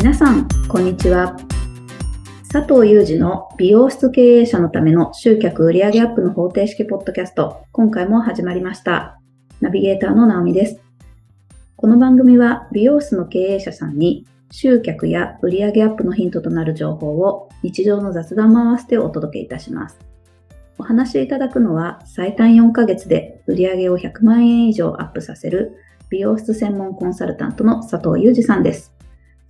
皆さん、こんにちは。佐藤祐二の美容室経営者のための集客売上アップの方程式ポッドキャスト、今回も始まりました。ナビゲーターの直美です。この番組は美容室の経営者さんに集客や売上アップのヒントとなる情報を日常の雑談も合わせてお届けいたします。お話しいただくのは最短4ヶ月で売上を100万円以上アップさせる美容室専門コンサルタントの佐藤祐二さんです。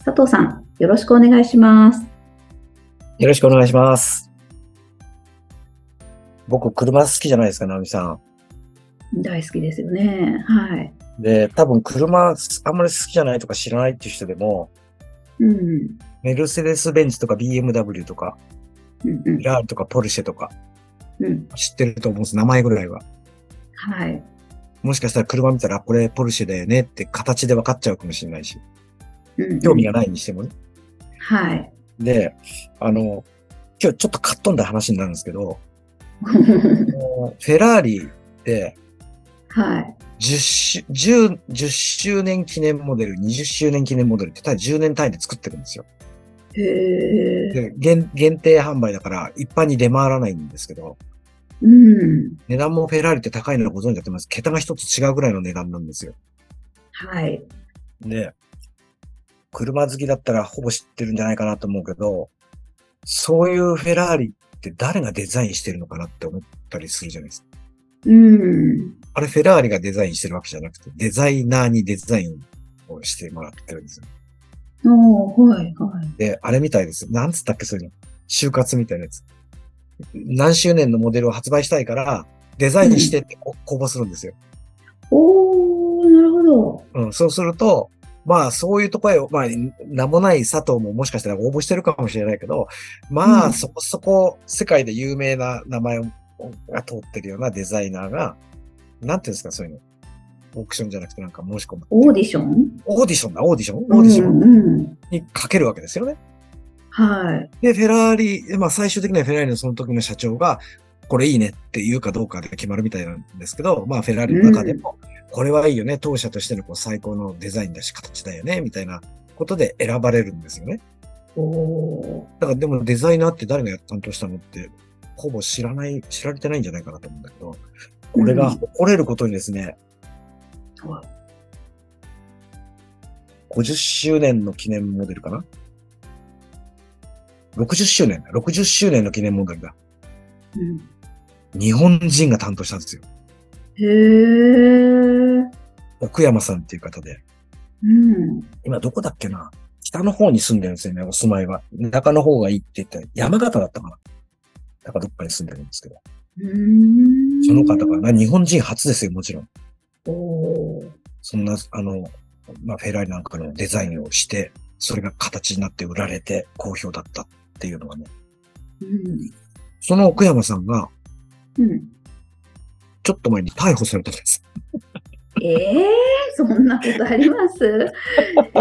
佐藤さん、よろしくお願いします。よろしくお願いします。僕、車好きじゃないですか、直美さ大好きですよね。はい。ん。で、多分車あんまり好きじゃないとか知らないっていう人でも、うん。メルセデス・ベンツとか BMW とか、うんうんラーリとかポルシェとかうん。知ってると思うんです、名前ぐらいは。はい。もしかしたら車見たら、あこれポルシェだよねって形で分かっちゃうかもしれないし、興味がないにしてもね。はい。で、あの、今日ちょっとかっ飛んだ話になるんですけど、フェラーリってはい。10周、10 10周年記念モデル、20周年記念モデルってただ10年単位で作ってるんですよ。へえ。で限限定販売だから一般に出回らないんですけど、うん。値段もフェラーリって高いのはご存知だと思います。桁が一つ違うぐらいの値段なんですよ。はい。で、車好きだったらほぼ知ってるんじゃないかなと思うけど、そういうフェラーリって誰がデザインしてるのかなって思ったりするじゃないですか。うん。あれフェラーリがデザインしてるわけじゃなくて、デザイナーにデザインをしてもらってるんですよ。おー、はい、はい。で、あれみたいです。なんつったっけ、そういうの。就活みたいなやつ。何周年のモデルを発売したいから、デザインしてってこ公募するんですよ。おー、なるほど。うん、そうすると、まあ、そういうとこへ、まあ、名もない佐藤ももしかしたら応募してるかもしれないけど、まあ、うんそこそこ世界で有名な名前が通ってるようなデザイナーが、なんていうんですか、そういうの。オークションじゃなくてなんか申し込む。オーディション？オーディションだ、オーディションオーディションうんうん。にかけるわけですよね。はい。で、フェラーリ、まあ最終的にはフェラーリのその時の社長が、これいいねって言うかどうかで決まるみたいなんですけど、まあフェラーリの中でも、これはいいよね、当社としてのこう最高のデザインだし形だよね、みたいなことで選ばれるんですよね。おー。だからでもデザイナーって誰が担当したのって、ほぼ知らない、知られてないんじゃないかなと思うんだけど、これが誇れることにですね、は50周年の記念モデルかな ?60 周年だ。60周年の記念モデルだ。うん日本人が担当したんですよ。へー。奥山さんっていう方で。うん。今どこだっけな？北の方に住んでるんですよね、お住まいは。中の方がいいって言ったら山形だったかなだからどっかに住んでるんですけど。その方が、な日本人初ですよ、もちろん。そんな、あの、まあ、フェラーリなんかのデザインをして、それが形になって売られて好評だったっていうのがね。うん。その奥山さんが、うん。ちょっと前に逮捕されたんです。ええー、そんなことあります？え え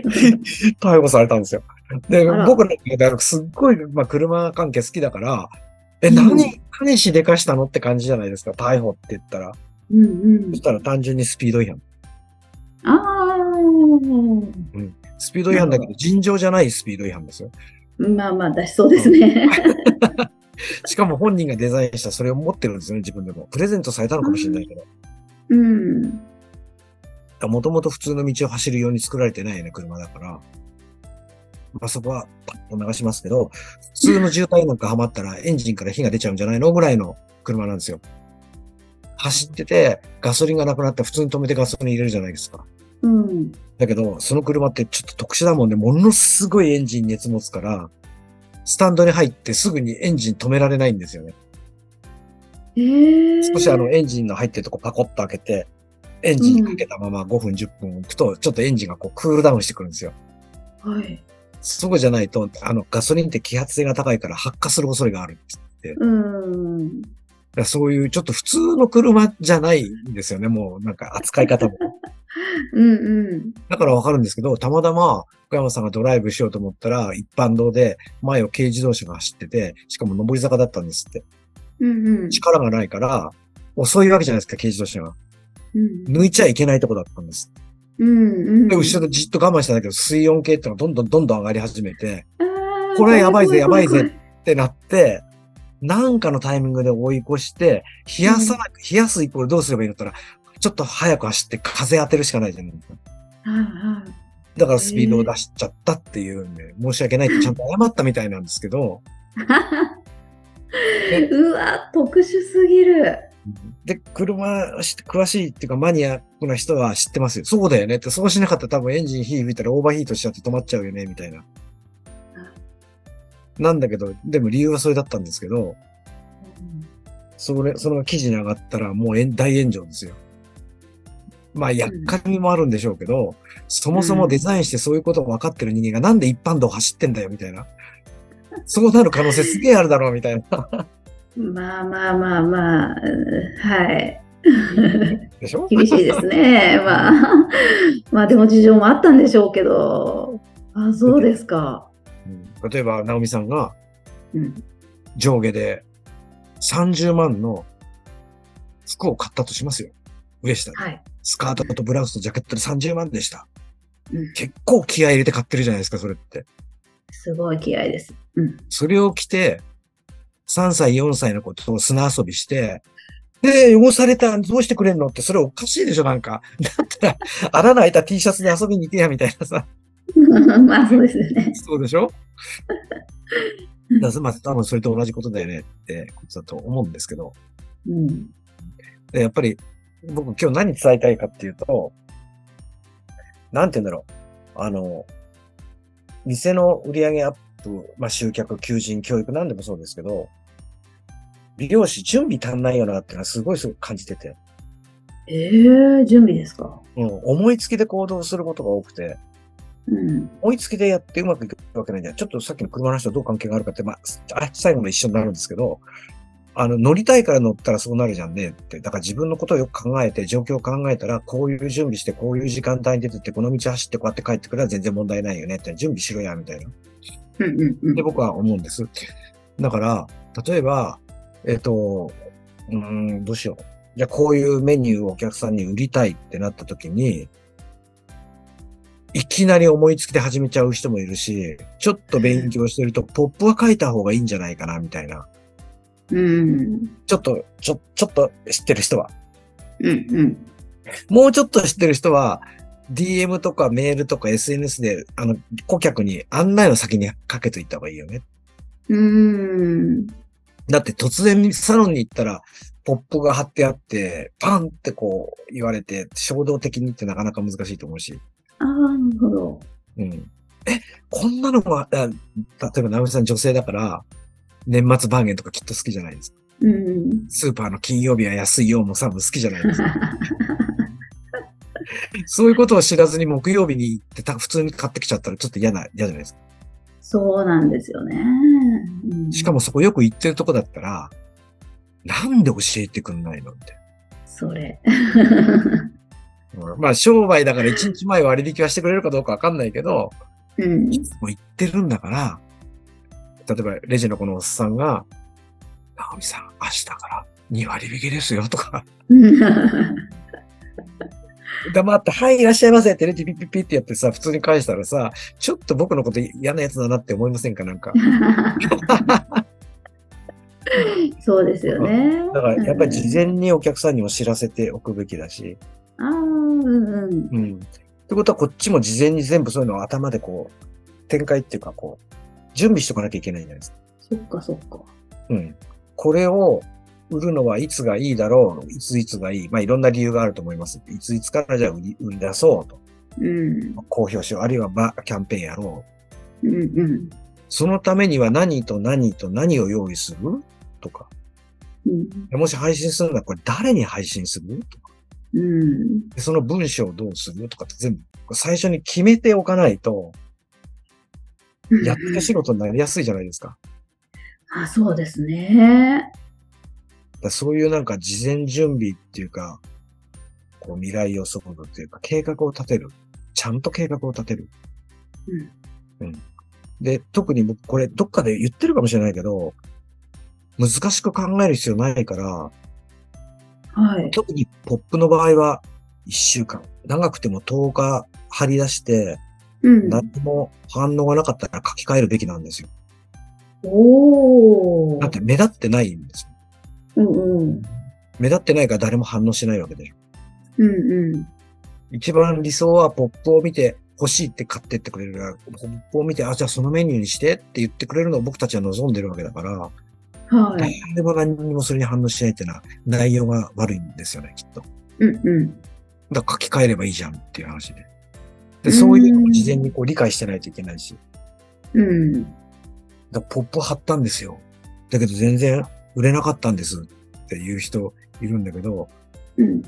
ー。逮捕されたんですよ。で僕らのすっごい、まあ、車関係好きだから、え、うん何、何しでかしたのって感じじゃないですか、逮捕って言ったら。うんうんそし。たら単純にスピード違反。ああ。スピード違反だけど、尋常じゃないスピード違反ですよ。まあまあ、出しそうですね。しかも本人がデザインしたそれを持ってるんですよね、自分でも。プレゼントされたのかもしれないけど。うん。もともと普通の道を走るように作られてないよね、車だから。まあそこはパッと流しますけど、普通の渋滞なんかはまったらエンジンから火が出ちゃうんじゃないのぐらいの車なんですよ。走ってて、ガソリンがなくなって普通に止めてガソリン入れるじゃないですか。うん。だけど、その車ってちょっと特殊だもんね。ものすごいエンジン熱持つから、スタンドに入ってすぐにエンジン止められないんですよね。ええ少しあのエンジンの入ってるとこパコッと開けて、エンジンにかけたまま5分10分置くと、ちょっとエンジンがこうクールダウンしてくるんですよ。はい。そうじゃないと、あのガソリンって揮発性が高いから発火する恐れがあるんですって。だかうん。らそういうちょっと普通の車じゃないんですよね。もうなんか扱い方も。うんうん。だからわかるんですけど、たまたま小山さんがドライブしようと思ったら、一般道で前を軽自動車が走ってて、しかも上り坂だったんですって。うんうん。力がないから、遅いわけじゃないですか、軽自動車が。うん抜いちゃいけないとこだったんです。うんうん。で、後ろでじっと我慢したんだけど、水温計ってのがどんどんどんどん上がり始めて、これはやばいぜやばいってなって、なんかのタイミングで追い越して、冷やさなく、冷やすイコールどうすればいいのって言ったら、ちょっと早く走って風当てるしかないじゃないですか。だからスピードを出しちゃったっていうんで、申し訳ないってちゃんと謝ったみたいなんですけど、うわ、特殊すぎる。で、車詳しいっていうかマニアックな人は知ってますよ。そうだよねって、そうしなかったら多分エンジン火吹いたらオーバーヒートしちゃって止まっちゃうよね、みたいな。なんだけど、でも理由はそれだったんですけど、それ、その記事に上がったらもう炎大炎上ですよ。まあ、やっかみもあるんでしょうけど、そもそもデザインしてそういうことが分かってる人間がなんで一般道走ってんだよ、みたいな。そうなる可能性すげえあるだろう、みたいな。まあまあまあまあ、うんはい。でしょ？厳しいですね。まあ、まあでも事情もあったんでしょうけど。あ、そうですか。うん例えば、直美さんがうん。上下で30万の服を買ったとしますよ。上下で。はい。スカートとブラウスとジャケットで30万でした。うん、結構気合い入れて買ってるじゃないですか、それって。すごい気合いです。うん。それを着て、3歳、4歳の子と砂遊びして、で、汚された、どうしてくれんのって、それおかしいでしょ、なんか。だったら、穴の開いた T シャツで遊びに行けや、みたいなさ。まあそうですよね。そうでしょ？だまあ、多分それと同じことだよねってことだと思うんですけど。うん。でやっぱり、僕今日何伝えたいかっていうと、なんて言うんだろう。あの、店の売り上げアップ、まあ集客、求人、教育、何でもそうですけど、美容師準備足んないよなっていうのはすごいすごく感じてて、ええ準備ですか？うん、思いつきで行動することが多くて、うん。思いつきでやってうまくいくわけないんだよ。ちょっとさっきの車の人とどう関係があるかって、まあ、あ最後の一緒になるんですけど、あの、乗りたいから乗ったらそうなるじゃんねって。だから自分のことをよく考えて、状況を考えたら、こういう準備して、こういう時間帯に出てって、この道走ってこうやって帰ってくれば全然問題ないよねって、準備しろや、みたいな。うんうんうんで、僕は思うんです。だから、例えば、えっと、うーん、どうしよう。じゃあ、こういうメニューをお客さんに売りたいってなった時に、いきなり思いつきで始めちゃう人もいるし、ちょっと勉強してると、ポップは書いた方がいいんじゃないかな、みたいな。うん。ちょっと、ちょ、ちょっと知ってる人は。うんうん。もうちょっと知ってる人は、DM とかメールとか SNS で、あの、顧客に案内を先にかけといた方がいいよね。うん。だって突然サロンに行ったら、ポップが貼ってあって、パンってこう言われて、衝動的にってなかなか難しいと思うし。ああ、なるほど。うん。え、こんなのが、あ例えば、直美さん女性だから、年末バーゲンとかきっと好きじゃないですか。うん。スーパーの金曜日は安いよも多分好きじゃないですか。そういうことを知らずに木曜日に行ってた普通に買ってきちゃったらちょっと嫌な、嫌じゃないですか。そうなんですよね。うんしかもそこよく行ってるとこだったら、なんで教えてくんないのって。それ。うんまあ商売だから1日前割引はしてくれるかどうかわかんないけど、うん。いつも行ってるんだから、例えばレジのこのおっさんが、直美さん、明日から2割引きですよとか、黙って、はい、いらっしゃいませってレジピッピッピッってやってさ、普通に返したらさ、ちょっと僕のこと嫌なやつだなって思いませんかなんか。そうですよね。だからやっぱり事前にお客さんにも知らせておくべきだし、ああ、うんうん。うん。ってことはこっちも事前に全部そういうのを頭でこう、展開っていうかこう、準備しとかなきゃいけないじゃないですか。そっかそっか。うん。これを売るのはいつがいいだろう、いついつがいい。まあいろんな理由があると思います。いついつからじゃあ売り売り出そうと。うん。公表しよう。あるいはバキャンペーンやろう。うんうん。そのためには何と何と何を用意する？とか。うん。もし配信するならこれ誰に配信する？とか。うん。でその文章をどうする？とかって全部最初に決めておかないと、やってる仕事になりやすいじゃないですか。あ、そうですね。そういうなんか事前準備っていうか、こう未来予測っていうか、計画を立てる。ちゃんと計画を立てる。うん。で、特に僕これどっかで言ってるかもしれないけど、難しく考える必要ないから、はい。特にポップの場合は1週間、長くても10日貼り出して、うん。何も反応がなかったら書き換えるべきなんですよ。おーだって目立ってないんですよ。うんうん。目立ってないから誰も反応しないわけで。うんうん。一番理想はポップを見て欲しいって買ってってくれるから、ポップを見て、あ、じゃあそのメニューにしてって言ってくれるのを僕たちは望んでるわけだから、はい。誰も何にもそれに反応しないっていうのは内容が悪いんですよね、きっと。うんうん。だから書き換えればいいじゃんっていう話で。で、そういうのを事前にこう理解してないといけないし。うん。だポップ貼ったんですよ。だけど全然売れなかったんですっていう人いるんだけど、うん。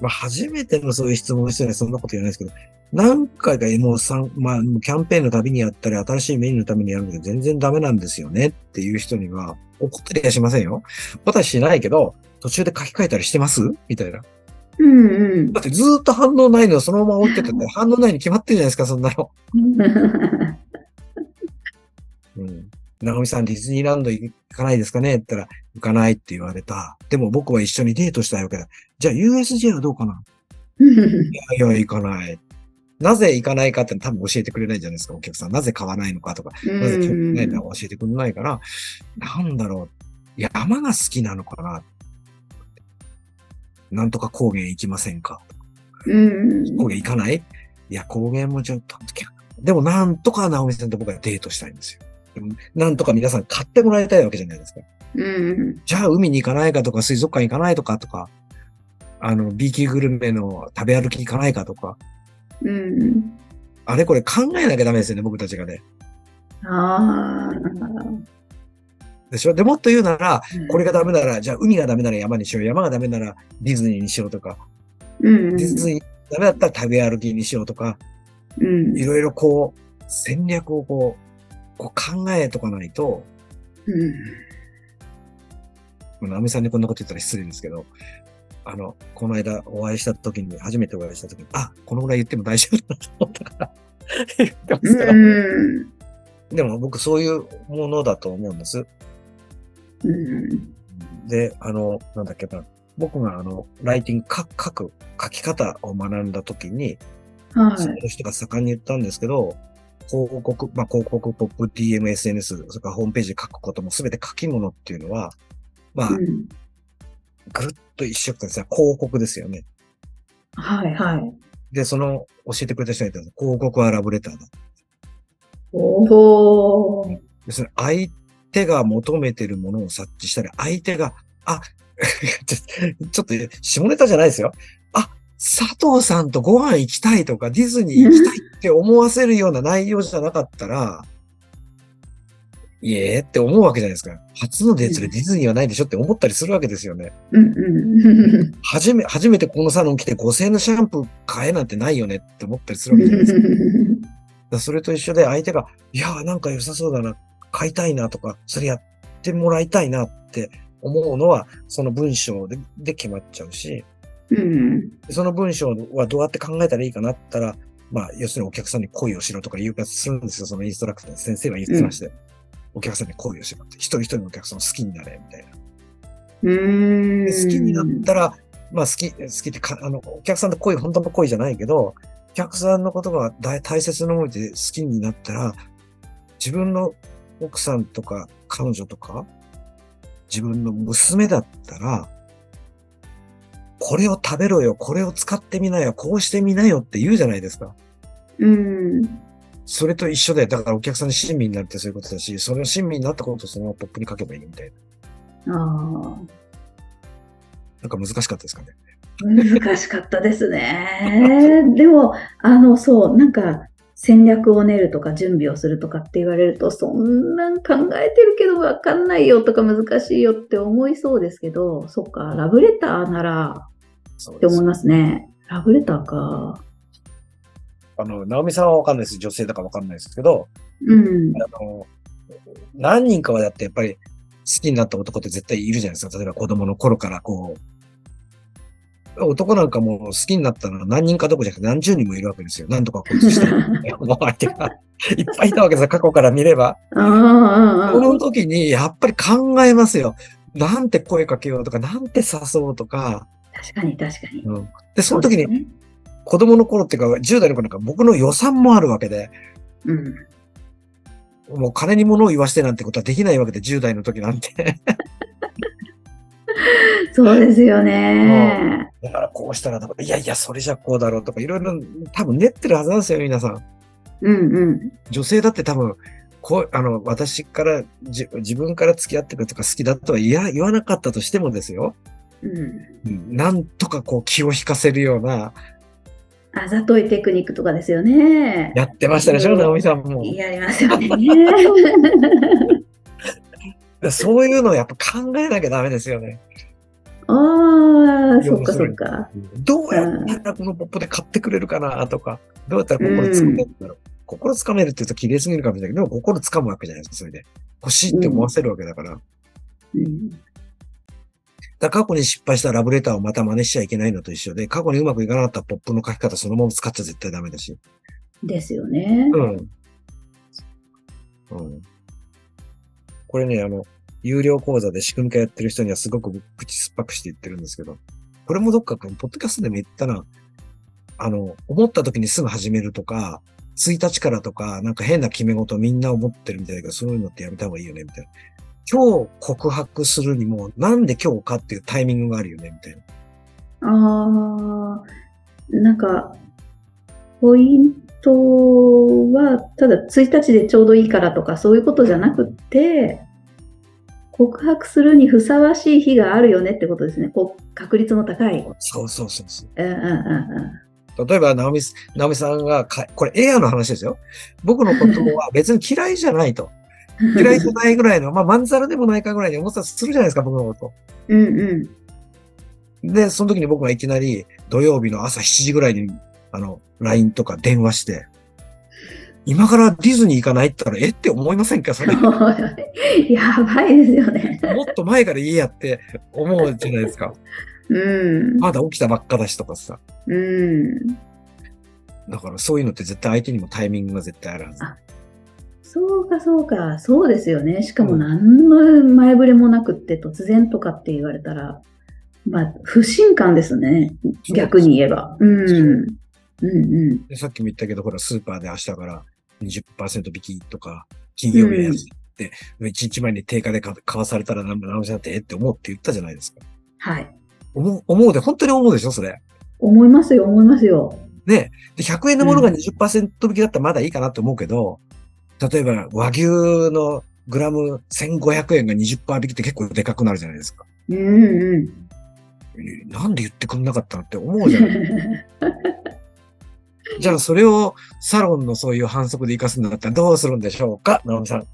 まあ初めてのそういう質問の人にはそんなこと言わないですけど、何回かもう三まあキャンペーンのたびにやったり、新しいメニューのためにやるんだけど全然ダメなんですよねっていう人には怒ったりはしませんよ。怒ったりしないけど、途中で書き換えたりしてます？みたいな。うんうんだってずーっと反応ないのをそのまま置いてて、反応ないに決まってるじゃないですか、そんなの。うん。長見さん、ディズニーランド行かないですかね？って言ったら、行かないって言われた。でも僕は一緒にデートしたいわけだ。じゃあ USJ はどうかな？いやいや、行かない。なぜ行かないかって多分教えてくれないじゃないですか、お客さん。なぜ買わないのかとか、なぜ興味ないのか教えてくれないから、なんだろう。山が好きなのかななんとか高原行きませんか？うん高原行かない？いや、高原もちょっと、でもなんとか直美さんと僕はデートしたいんですよ。なんとか皆さん買ってもらいたいわけじゃないですか。うん。じゃあ海に行かないかとか、水族館行かないとかとか、あの、B 級グルメの食べ歩き行かないかとか、うん。あれこれ考えなきゃダメですよね、僕たちがね。ああでしょ？でもっと言うなら、これががダメなら、じゃあ海がダメなら山にしよう、山がダメならディズニーにしようとか、うん。ディズニーダメだったら食べ歩きにしようとか、うん。いろいろこう、戦略をこう、こう考えとかないと、うんナミさんにこんなこと言ったら失礼ですけど、あの、この間お会いした時に、初めてお会いした時に、あ、このぐらい言っても大丈夫だと思ったから、言ってますから。うんでも僕そういうものだと思うんです。うんで、あの、なんだっけな、僕があの、ライティング書書く、書き方を学んだ時に、はいその人が盛んに言ったんですけど、広告、まあ、広告、ポップ、DM、SNS、それからホームページで書くこともすべて書き物っていうのは、まあ、うんぐるっと一緒くですね、広告ですよね。はいはいで、その、教えてくれた人が言ったんです広告はラブレターだ。おお要するに、相手が求めてるものを察知したり、相手が、あ、ちょっと、下ネタじゃないですよ。あ、佐藤さんとご飯行きたいとか、ディズニー行きたいって思わせるような内容じゃなかったら、いえーって思うわけじゃないですか。初のデートでディズニーはないでしょって思ったりするわけですよね。うんうん 初め、初めてこのサロン来て5000円のシャンプー買えなんてないよねって思ったりするわけじゃないですか。だからそれと一緒で相手が、いやーなんか良さそうだな、買いたいなとか、それやってもらいたいなって思うのは、その文章でで決まっちゃうし、うん。その文章はどうやって考えたらいいかなったら、まあ、要するにお客さんに恋をしろとか言うかするんですよ、そのインストラクター先生は言ってまして。お客さんに恋をしろって、一人一人のお客さんを好きになれ、みたいな。うん。で好きになったら、まあ好き、好きってか、あの、お客さんと恋、本当の恋じゃないけど、お客さんのことが大大切な思いで好きになったら、自分の奥さんとか彼女とか、自分の娘だったら、これを食べろよ、これを使ってみなよ、こうしてみなよって言うじゃないですか。うんそれと一緒で、だからお客さんに親身になるってそういうことだし、それを親身になったことをそのままポップに書けばいいみたいな。あなんか難しかったですかね。あ難しかったですね。でも、あの、そう、なんか、戦略を練るとか準備をするとかって言われると、そんなん考えてるけどわかんないよとか難しいよって思いそうですけど、そっか、ラブレターならって思い。ますね。ラブレターか。あの、直美さんはわかんないです。女性だからわかんないですけど、うん。あの、何人かはだってやっぱり好きになった男って絶対いるじゃないですか。例えば子供の頃からこう、男なんかもう好きになったのは何人かどころじゃなくて何十人もいるわけですよ。なんとかこいつしたい。もう相手がいっぱいいたわけですよ。過去から見れば。この時にやっぱり考えますよ。なんて声かけようとか、なんて誘おうとか、確かに確かに。うん。で、その時に子供の頃っていうか、10代の頃なんか僕の予算もあるわけで、うん。もう金に物を言わしてなんてことはできないわけで、10代の時なんて。そうですよね。だからこうしたらとか、いやいや、それじゃこうだろうとか、いろいろ多分練ってるはずなんですよ、皆さん。うんうん。女性だって多分、こう、あの、私から、じ自分から付き合ってくるとか好きだとは言わなかったとしてもですよ。うん。うんなんとかこう気を引かせるような、あざといテクニックとかですよね。やってましたでしょ、うん直美さんも。やりますよね。そういうのをやっぱ考えなきゃダメですよね。ああ、そっかそっか。どうやったらこのポップで買ってくれるかなとか、どうやったら心つかめるんだろう。心つかめるって言うと綺麗すぎるかもしれないけど、でも心つかむわけじゃないですか、それで。欲しいって思わせるわけだから。うん。だから過去に失敗したラブレターをまた真似しちゃいけないのと一緒で、過去にうまくいかなかったポップの書き方そのまま使っちゃ絶対ダメだし。ですよね。うん。うん。これね、あの、有料講座で仕組み化やってる人にはすごく口酸っぱくして言ってるんですけど、これもどっか、ポッドキャストでも言ったな、あの、思った時にすぐ始めるとか、1日からとか、なんか変な決め事みんな思ってるみたいだけど、そういうのってやめた方がいいよね、みたいな。今日告白するにも、なんで今日かっていうタイミングがあるよね、みたいな。ああ、なんか、ポイントは、ただ1日でちょうどいいからとか、そういうことじゃなくって、告白するにふさわしい日があるよねってことですね。こう確率の高い。そうそうそうそう。うんうんうん例えば、ナオミス、ナオミさんがか、これエアの話ですよ。僕のことは別に嫌いじゃないと。うん。嫌いじゃないぐらいの、まあ、まんざらでもないかぐらいに思ってたりするじゃないですか、僕のこうんうん。と。で、その時に僕がいきなり土曜日の朝7時ぐらいに、あの、LINE とか電話して、今からディズニー行かないって言ったら、えって思いませんかそれ。も やばいですよね。っと前から家やって思うじゃないですか。うん。まだ起きたばっかだしとかさ。うん。だからそういうのって絶対相手にもタイミングが絶対あるはず。そうかそうか。そうですよね。しかも何の前触れもなくって突然とかって言われたら、まあ、不信感ですね。逆に言えば。うん。うんうん。でさっきも言ったけど、ほら、スーパーで明日から20%引きとか、金曜日のやつって、1日前に定価で買買わされたら何も直しなってえって思うって言ったじゃないですか。はい。思う、思うで、本当に思うでしょ、それ。思いますよ、思いますよ。ね。で、100円のものが20%引きだったらまだいいかなと思うけど、例えば和牛のグラム1500円が20%引きって結構でかくなるじゃないですか。うんうん。えなんで言ってくんなかったのって思うじゃない。じゃあ、それをサロンのそういう反則で活かすんだったらどうするんでしょうか直美さん。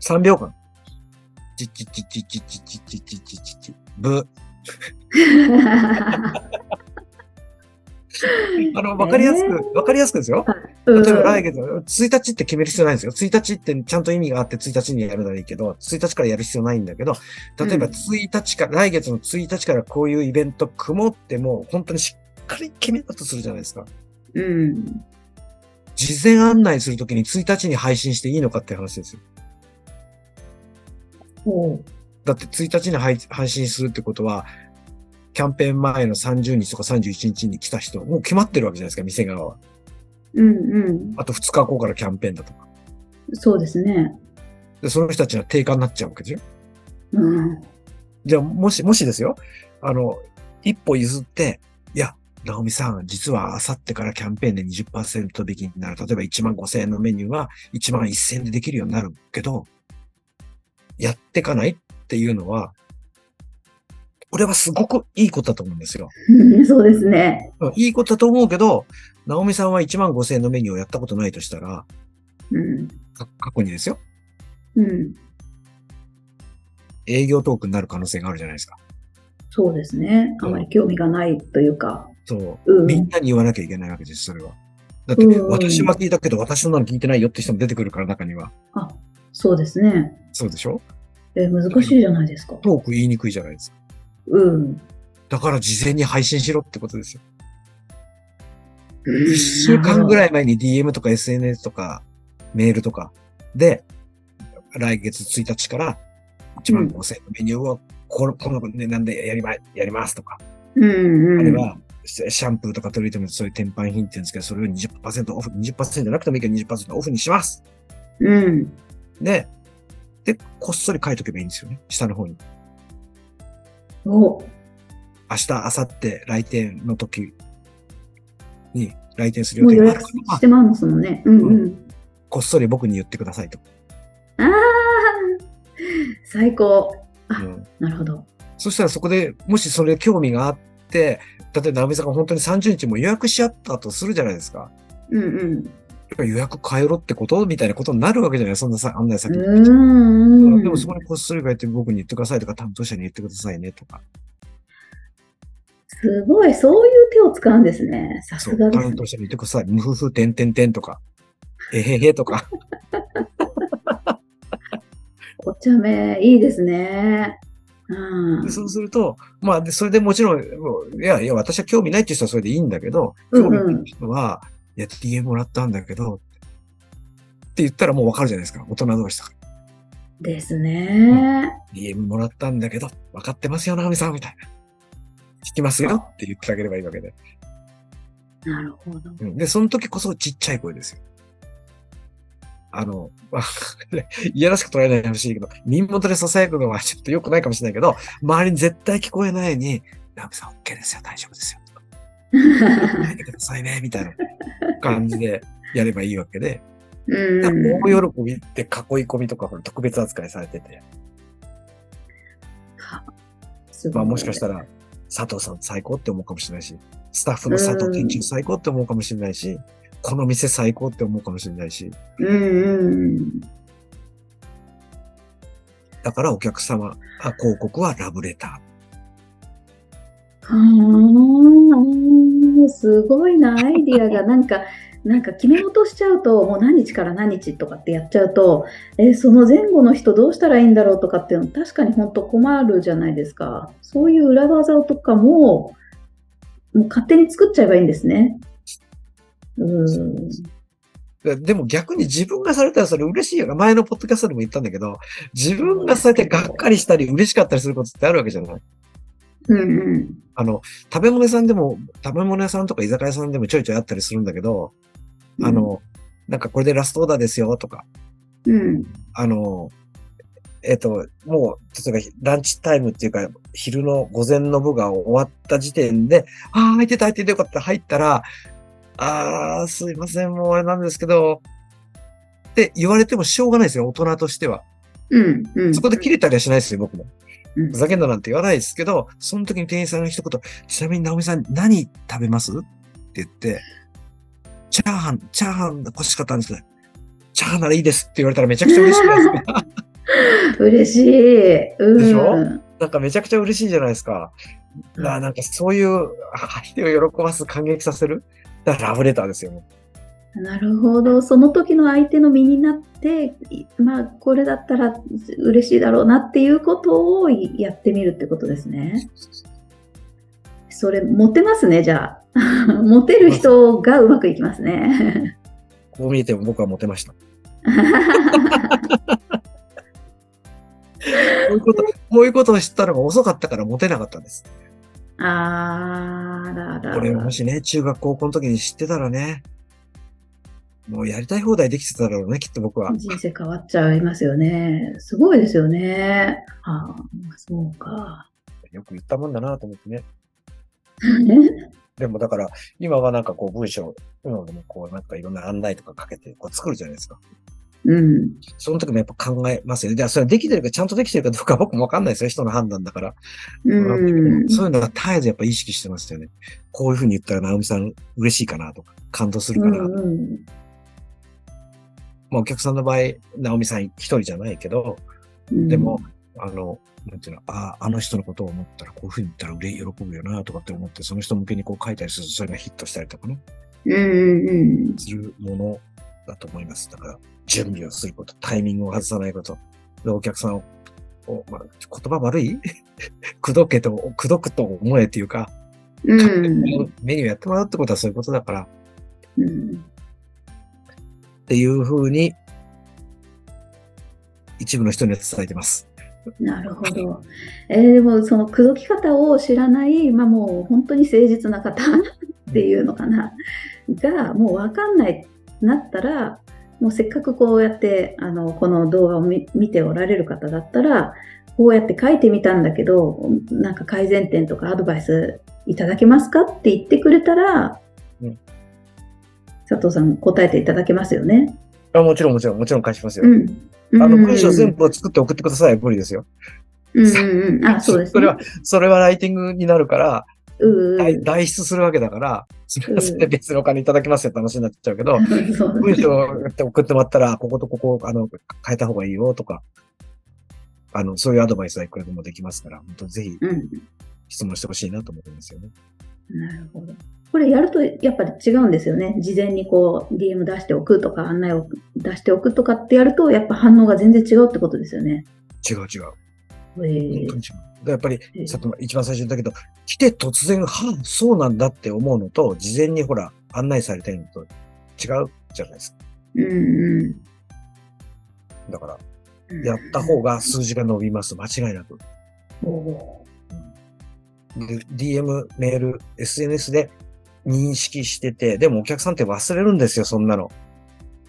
3秒間。あの、わかりやすく、わかりやすくですよ。例えば来月、1日って決める必要ないんですよ。1日ってちゃんと意味があって1日にやるならいいけど、1日からやる必要ないんだけど、例えばうん1日から、来月の1日からこういうイベント組もうってもう本当にしっかり決めたとするじゃないですか。うん。事前案内するときに1日に配信していいのかって話ですよ。ほうだって1日に配配信するってことは、キャンペーン前の30日とか31日に来た人、もう決まってるわけじゃないですか、店側は。うんうん。あと2日後からキャンペーンだとか。そうですね。で、その人たちは定価になっちゃうわけでしょうん。じゃあ、もし、もしですよ、あの、一歩譲って、いや、ナオミさん、実はあさってからキャンペーンで20%引きになる。例えば1万5千円のメニューは1万1千円でできるようになるけど、やってかないっていうのは、これはすごくいいことだと思うんですよ。う んそうですね。うんいいことだと思うけど、ナオミさんは1万5千円のメニューをやったことないとしたら、うん。か過去にですよ、うん。営業トークになる可能性があるじゃないですか。そうですね。あまり興味がないというか。そう。うん。みんなに言わなきゃいけないわけです、それは。だって、うん私は聞いたけど、私そんなの聞いてないよって人も出てくるから、中には。そうですね。そうでしょ？え、難しいじゃないですか。トーク言いにくいじゃないですか。うん。だから事前に配信しろってことですよ。一一週間ぐらい。い前に DM とか SNS とかメールとかで、来月1日から1万5千円のメニューをこの、この値段でやりま、やりますとか、うんうん。あれは、シャンプーとかトリートメント、そういう転売品って言うんですけど、それを20%オフ、20%じゃなくてもいいけど20%オフにします。うん。で、で、こっそり書いとけばいいんですよね。下の方に。お、明日、明後日、来店の時に来店する予定があるから、してまんですもんね。うんうん。こっそり僕に言ってくださいと。ああ最高。あうんなるほど。そしたらそこで、もしそれ興味があって、例えば、直美さんが本当に30日も予約しちゃったとするじゃないですか。うんうん。予約変えろってことみたいなことになるわけじゃない？そんなさ、案内先に。でもそこにこっそり書いて僕に言ってくださいとか、担当者に言ってくださいねとか。すごい、そういう手を使うんですね。さすがですね。担当者に言ってください。無夫婦点々点とか。えへへとか。お茶目、いいですね。うんで。そうすると、まあ、でそれでもちろん、いやいや、私は興味ないっていう人はそれでいいんだけど、うんうん興味ない人は、いや、DM もらったんだけど、って言ったらもうわかるじゃないですか。大人同士だから。ですね。DM もらったんだけど、分かってますよ、直美さん、みたいな。聞きますよって言ってあげればいいわけで。なるほど。うんで、その時こそちっちゃい声ですよ。あの、まあ、いやらしく捉えないでほしいけど、耳元で囁くのはちょっと良くないかもしれないけど、周りに絶対聞こえないように、直美さん OK ですよ、大丈夫ですよ。やってくださいね、みたいな感じでやればいいわけで、うん。大喜びって囲い込みとか特別扱いされてて、まあもしかしたら佐藤さん最高って思うかもしれないし、スタッフの佐藤店長最高って思うかもしれないし、この店最高って思うかもしれないし、うんうん。だからお客様、あ広告はラブレタはーすごいな、アイディアが。なんか、なんか決め事しちゃうと、もう何日から何日とかってやっちゃうと、えその前後の人どうしたらいいんだろうとかっていうの確かに本当困るじゃないですか。そういう裏技とかも、もう勝手に作っちゃえばいいんですね。うん。でも逆に自分がされたらそれ嬉しいよな。前のポッドキャストでも言ったんだけど、自分がされてがっかりしたり嬉しかったりすることってあるわけじゃない？うんうん。あの、食べ物屋さんでも、食べ物屋さんとか居酒屋さんでもちょいちょいあったりするんだけど、あの、なんかこれでラストオーダーですよとか、うん。あの、えっ、と、もう、例えばランチタイムっていうか、昼の午前の部が終わった時点で、ああ、空いてた空いてたよかった入ったら、ああ、すいません、もうあれなんですけど、って言われてもしょうがないですよ、大人としては。うん。うん。そこで切れたりはしないですよ、僕も。うんふざけんななんて言わないですけど、その時に店員さんが一言、ちなみに直美さん何食べます？って言って、チャーハン、チャーハン欲しかったんですけど、チャーハンならいいですって言われたらめちゃくちゃ嬉しいじゃないですか。嬉しい。うん。でしょ？なんかめちゃくちゃ嬉しいじゃないですか。ななんかそういう相手を喜ばす、感激させる？だからラブレターですよね。なるほど。その時の相手の身になって、いまあ、これだったら嬉しいだろうなっていうことをやってみるってことですね。それ、モテますね、じゃあ。モテる人がうまくいきますね。こう見えても僕はモテました。こういうこと、こういうことを知ったのが遅かったからモテなかったんです。あーららら。これをもしね、中学高校の時に知ってたらね、もうやりたい放題できてただろうね、きっと僕は。人生変わっちゃいますよね。すごいですよね。ああ、そうか。よく言ったもんだなと思ってね。でもだから、今はなんかこう文章、今でもこうなんかいろんな案内とかかけてこう作るじゃないですか。うん。その時もやっぱ考えますよね。じゃあそれはできてるか、ちゃんとできてるかどうか僕もわかんないですよ。人の判断だから。うん。そういうのは絶えずやっぱ意識してますよね。こういうふうに言ったら直美さん嬉しいかなとか、感動するかな。うんうんまあお客さんの場合、直美さん一人じゃないけど、うんでも、あの、なんていうの、ああ、あの人のことを思ったらこういうふうに言ったらうれ喜ぶよなとかって思って、その人向けにこう書いたりすると、それがヒットしたりとかね、うんうんうん。するものだと思います。だから、準備をすること、タイミングを外さないこと。で、お客さんを、をまあ、言葉悪い？くどけと、くどくと思えっていうか、うんメニューやってもらうってことはそういうことだから、うんっていうふうに、一部の人には伝えてます。なるほど。えー、でもその口説き方を知らない、まあもう本当に誠実な方っていうのかな、がもう分かんないなったら、もうせっかくこうやってあのこの動画を見ておられる方だったら、こうやって書いてみたんだけど、なんか改善点とかアドバイスいただけますかって言ってくれたら、うん、佐藤さん答えていただけますよね。あもちろんもちろん、もちろん返しますよ。うん、あの文章全部作って送ってください。無理ですよ。うんうんうん、あ、そうです、ね、それは、それはライティングになるから、代筆するわけだから、それはそれで別のお金いただきますよって話になっちゃうけど、文章を送ってもらったら、こことここ、あの、変えた方がいいよとか、あの、そういうアドバイスはいくらでもできますから、本当ぜひ、質問してほしいなと思ってますよね。なるほど。これやるとやっぱり違うんですよね。事前にこう DM 出しておくとか案内を出しておくとかってやるとやっぱ反応が全然違うってことですよね。違う違う。えー、本当に違う。やっぱり、さっき一番最初に言ったけど、来て突然、はあ、そうなんだって思うのと、事前にほら、案内されてるのと違うじゃないですか。うんうん。だから、やった方が数字が伸びます。間違いなく。DM、メール、SNS で認識してて、でもお客さんって忘れるんですよ、そんなの。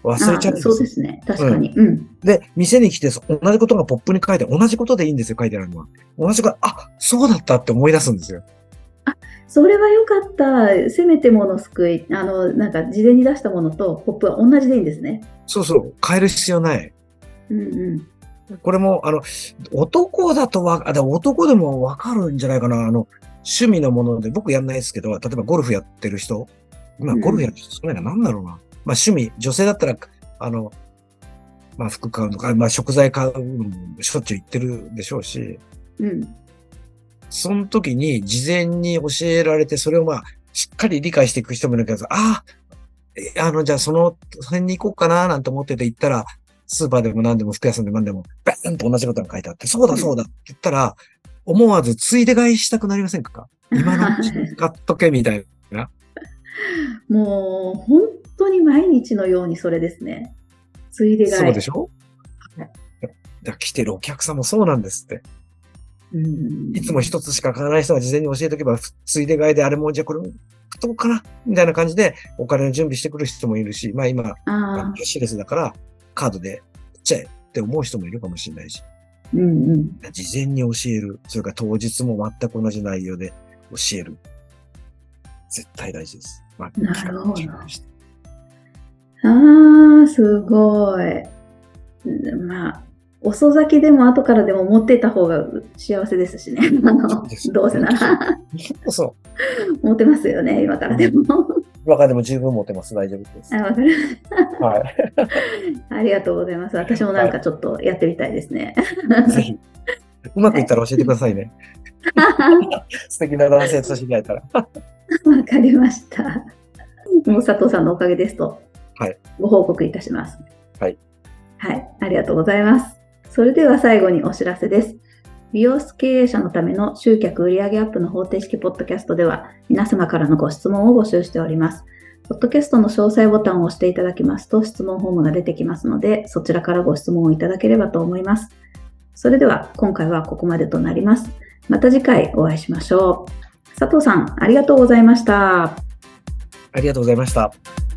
忘れちゃうんですそうですね。確かに、うん、うん。で、店に来て同じことがポップに書いて、同じことでいいんですよ、書いてあるのは。同じこと、あ、そうだったって思い出すんですよ。あ、それはよかった。せめてもの救い。あの、なんか事前に出したものとポップは同じでいいんですね。そうそう。変える必要ない。うんうん。これも、あの、男だとわ、あ、男でもわかるんじゃないかな。あの、趣味のもので、僕やんないですけど、例えばゴルフやってる人、今ゴルフやってる人少ないな、なんだろうな。まあ趣味、女性だったら、あの、まあ服買うのか、まあ食材買うのもしょっちゅう行ってるでしょうし、うん。その時に事前に教えられて、それをまあ、しっかり理解していく人もいるけど、ああ、あの、じゃあその辺に行こうかななんて思ってて行ったら、スーパーでも何でも服屋さんでも何でも、バーンと同じことが書いてあって、そうだそうだって言ったら、思わずついで買いしたくなりませんか？今のうちに買っとけみたいな。もう、本当に毎日のようにそれですね。ついで買い。そうでしょ？はい。だ来てるお客さんもそうなんですって。うんいつも一つしか買わない人が事前に教えておけば、ついで買いであれも、じゃあこれ買っとこうかなみたいな感じでお金の準備してくる人もいるし、まあ今、キャッシュレスだからカードで売っちゃえって思う人もいるかもしれないし。うんうん、事前に教える。それから当日も全く同じ内容で教える。絶対大事です。まあ、なるほど。ああ、すごい。まあ、遅咲きでも後からでも持っていた方が幸せですしね。あの、どうせなら。そう。持てますよね、今からでも。今からでも十分持てます。大丈夫です。あ、わかる。はい。ありがとうございます。私もなんかちょっとやってみたいですね。ぜひ。うまくいったら教えてくださいね。素敵な男性と知り合えたら。わかりました。もう佐藤さんのおかげですと。はい。ご報告いたします。はい。はい。ありがとうございます。それでは最後にお知らせです。美容室経営者のための集客売上アップの方程式ポッドキャストでは皆様からのご質問を募集しております。ポッドキャストの詳細ボタンを押していただきますと質問フォームが出てきますのでそちらからご質問をいただければと思います。それでは今回はここまでとなります。また次回お会いしましょう。佐藤さん、ありがとうございました。ありがとうございました。